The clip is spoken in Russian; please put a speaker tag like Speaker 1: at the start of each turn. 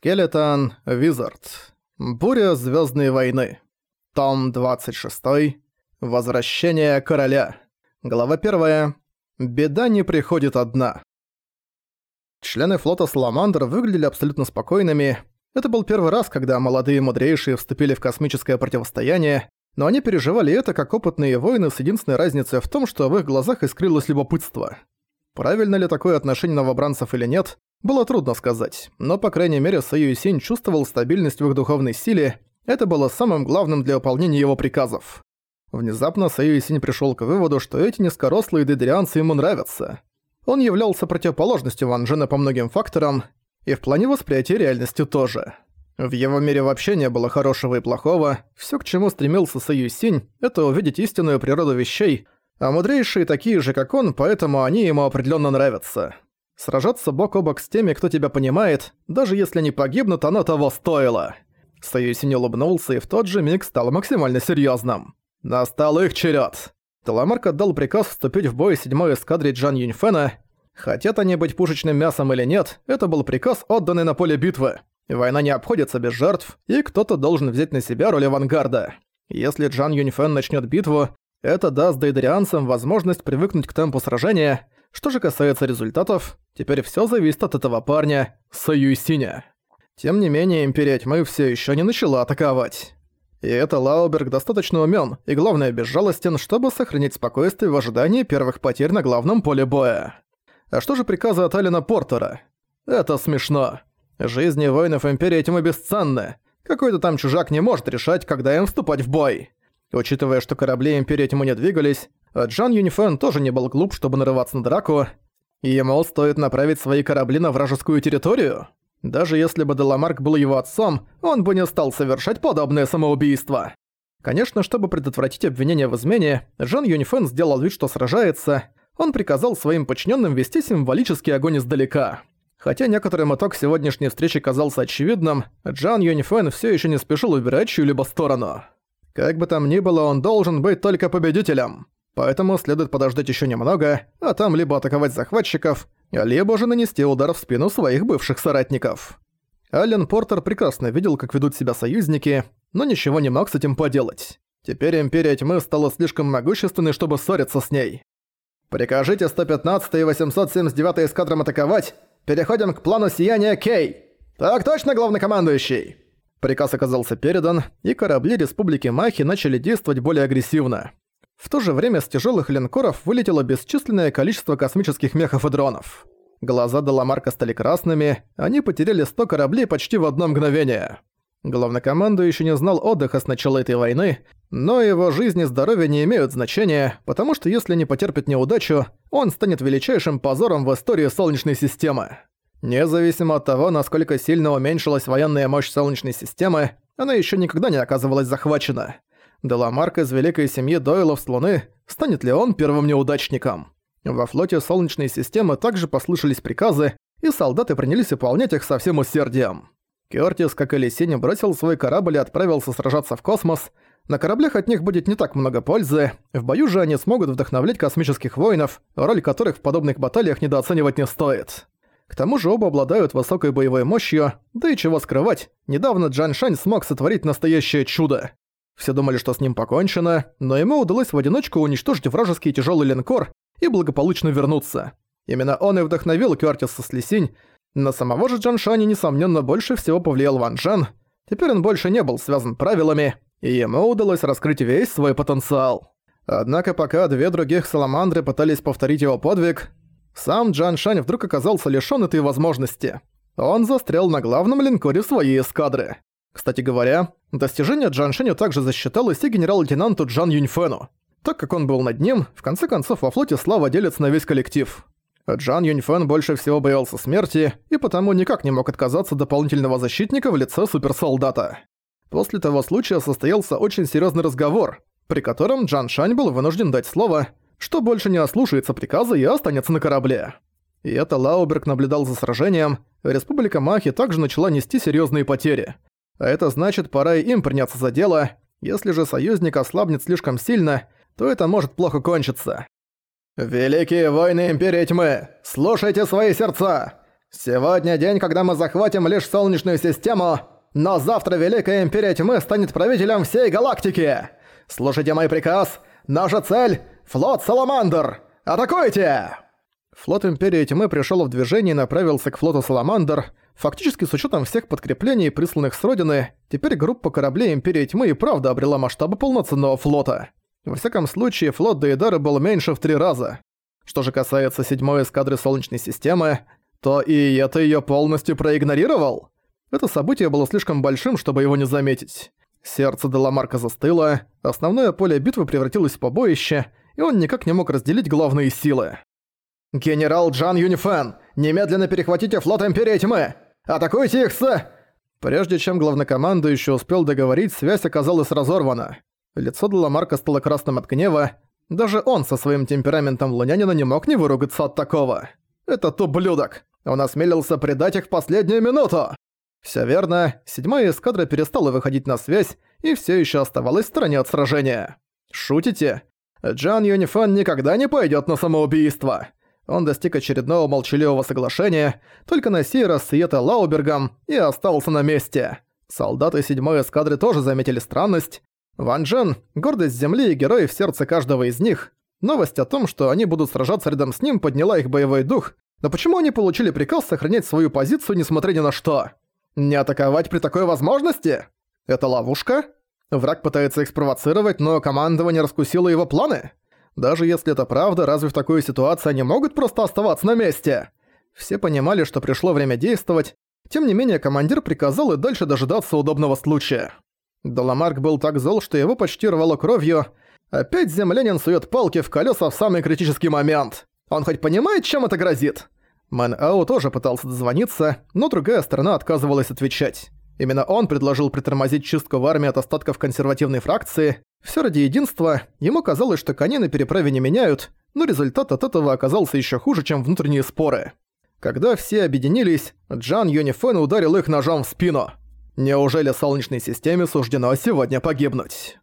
Speaker 1: Скелетон Визард. Буря Звездной войны. Том 26. Возвращение короля. Глава 1. Беда не приходит одна. Члены флота Саламандр выглядели абсолютно спокойными. Это был первый раз, когда молодые мудрейшие вступили в космическое противостояние, но они переживали это как опытные воины с единственной разницей в том, что в их глазах искрилось любопытство. Правильно ли такое отношение новобранцев или нет, было трудно сказать, но по крайней мере Сою Синь чувствовал стабильность в их духовной силе, это было самым главным для выполнения его приказов. Внезапно Сою Синь пришёл к выводу, что эти низкорослые дедрианцы ему нравятся. Он являлся противоположностью Ван Джена по многим факторам, и в плане восприятия реальности тоже. В его мире вообще не было хорошего и плохого, всё, к чему стремился Сою Синь, это увидеть истинную природу вещей, а мудрейшие такие же, как он, поэтому они ему определённо нравятся. Сражаться бок о бок с теми, кто тебя понимает, даже если они погибнут, оно того стоило. Союзин улыбнулся и в тот же миг стал максимально серьезным. Настал их черед. Таламарк отдал приказ вступить в бой седьмой эскадре Джан Юньфена. Хотят они быть пушечным мясом или нет, это был приказ, отданный на поле битвы. Война не обходится без жертв, и кто-то должен взять на себя роль авангарда. Если Джан Юньфен начнет битву, это даст дейдерианцам возможность привыкнуть к темпу сражения, что же касается результатов, теперь все зависит от этого парня, Саюсиня. Тем не менее, Империя Тьмы все еще не начала атаковать. И это Лауберг достаточно умен и, главное, безжалостен, чтобы сохранить спокойствие в ожидании первых потерь на главном поле боя. А что же приказы от Алина Портера? Это смешно. Жизни воинов Империи Тьмы бесценны. Какой-то там чужак не может решать, когда им вступать в бой. Учитывая, что корабли Империи Тьмы не двигались, Джан Юнифен тоже не был глуп, чтобы нарываться на драку, ему стоит направить свои корабли на вражескую территорию? Даже если бы Деламарк был его отцом, он бы не стал совершать подобное самоубийство. Конечно, чтобы предотвратить обвинение в измене, Джан Юнифен сделал вид, что сражается. Он приказал своим подчиненным вести символический огонь издалека. Хотя некоторым итог сегодняшней встречи казался очевидным, Джан Юнифен все еще не спешил убирать чью-либо сторону. Как бы там ни было, он должен быть только победителем. Поэтому следует подождать еще немного, а там либо атаковать захватчиков, либо же нанести удар в спину своих бывших соратников. Ален Портер прекрасно видел, как ведут себя союзники, но ничего не мог с этим поделать. Теперь Империя Тьмы стала слишком могущественной, чтобы ссориться с ней. «Прикажите 115 и 879 эскадрам атаковать. Переходим к плану сияния Кей!» «Так точно, главнокомандующий!» Приказ оказался передан, и корабли Республики Махи начали действовать более агрессивно. В то же время с тяжелых линкоров вылетело бесчисленное количество космических мехов и дронов. Глаза Деламарка стали красными, они потеряли 100 кораблей почти в одно мгновение. Главнокомандующий не знал отдыха с начала этой войны, но его жизнь и здоровье не имеют значения, потому что если не потерпит неудачу, он станет величайшим позором в истории Солнечной системы. Независимо от того, насколько сильно уменьшилась военная мощь Солнечной системы, она еще никогда не оказывалась захвачена. Деламарк из великой семьи Дойлов с Луны, станет ли он первым неудачником? Во флоте Солнечной системы также послышались приказы, и солдаты принялись выполнять их со всем усердием. Кёртис, как и Лисини, бросил свой корабль и отправился сражаться в космос. На кораблях от них будет не так много пользы, в бою же они смогут вдохновлять космических воинов, роль которых в подобных баталиях недооценивать не стоит. К тому же оба обладают высокой боевой мощью, да и чего скрывать, недавно Джан Шань смог сотворить настоящее чудо. Все думали, что с ним покончено, но ему удалось в одиночку уничтожить вражеский тяжелый линкор и благополучно вернуться. Именно он и вдохновил Кёртиса с Лисинь, на самого же Джан Шани, несомненно, больше всего повлиял Ван Джен. Теперь он больше не был связан правилами, и ему удалось раскрыть весь свой потенциал. Однако пока две других саламандры пытались повторить его подвиг, сам Джан Шань вдруг оказался лишён этой возможности. Он застрял на главном линкоре своей эскадры. Кстати говоря, достижение Джан Шеню также засчиталось и генерал-лейтенанту Джан Юньфену. Так как он был над ним, в конце концов во флоте слава делится на весь коллектив. Джан Юньфен больше всего боялся смерти и потому никак не мог отказаться дополнительного защитника в лице суперсолдата. После того случая состоялся очень серьезный разговор, при котором Джан Шань был вынужден дать слово, что больше не ослушается приказа и останется на корабле. И это Лауберг наблюдал за сражением, Республика Махи также начала нести серьезные потери – а это значит, пора и им приняться за дело. Если же союзник ослабнет слишком сильно, то это может плохо кончиться. «Великие войны Империи Тьмы, слушайте свои сердца! «Сегодня день, когда мы захватим лишь Солнечную систему, но завтра Великая Империя Тьмы станет правителем всей галактики! Слушайте мой приказ! Наша цель — флот Саламандр! Атакуйте!» Флот Империи Тьмы пришел в движение и направился к флоту Саламандр. Фактически, с учетом всех подкреплений, присланных с Родины, теперь группа кораблей Империи Тьмы и правда обрела масштабы полноценного флота. Во всяком случае, флот Дейдары был меньше в три раза. Что же касается седьмой эскадры Солнечной системы, то и это ее полностью проигнорировал. Это событие было слишком большим, чтобы его не заметить. Сердце Деламарка застыло, основное поле битвы превратилось в побоище, и он никак не мог разделить главные силы. «Генерал Джан Юнифэн, немедленно перехватите флот Империи Тьмы! Атакуйте их с...» Прежде чем главнокомандующий успел договорить, связь оказалась разорвана. Лицо Деламарка стало красным от гнева. Даже он со своим темпераментом лунянина не мог не выругаться от такого. «Этот ублюдок! Он осмелился предать их в последнюю минуту!» Всё верно, седьмая эскадра перестала выходить на связь и всё ещё оставалась в стороне от сражения. Шутите? Джан Юнифан никогда не пойдёт на самоубийство он достиг очередного молчаливого соглашения, только на сей раз с Лаубергом, и остался на месте. Солдаты седьмой эскадры тоже заметили странность. Ван Джен – гордость земли и герой в сердце каждого из них. Новость о том, что они будут сражаться рядом с ним, подняла их боевой дух. Но почему они получили приказ сохранять свою позицию, несмотря ни на что? Не атаковать при такой возможности? Это ловушка? Враг пытается их спровоцировать, но командование раскусило его планы? Даже если это правда, разве в такой ситуации они могут просто оставаться на месте? Все понимали, что пришло время действовать, тем не менее командир приказал и дальше дожидаться удобного случая. Доломарк был так зол, что его почти рвало кровью. Опять землянин сует палки в колеса в самый критический момент. Он хоть понимает, чем это грозит? Мэн Ау тоже пытался дозвониться, но другая сторона отказывалась отвечать. Именно он предложил притормозить чистку в армии от остатков консервативной фракции. Все ради единства, ему казалось, что коней на переправе не меняют, но результат от этого оказался еще хуже, чем внутренние споры. Когда все объединились, Джан Юнифен ударил их ножом в спину. Неужели Солнечной системе суждено сегодня погибнуть?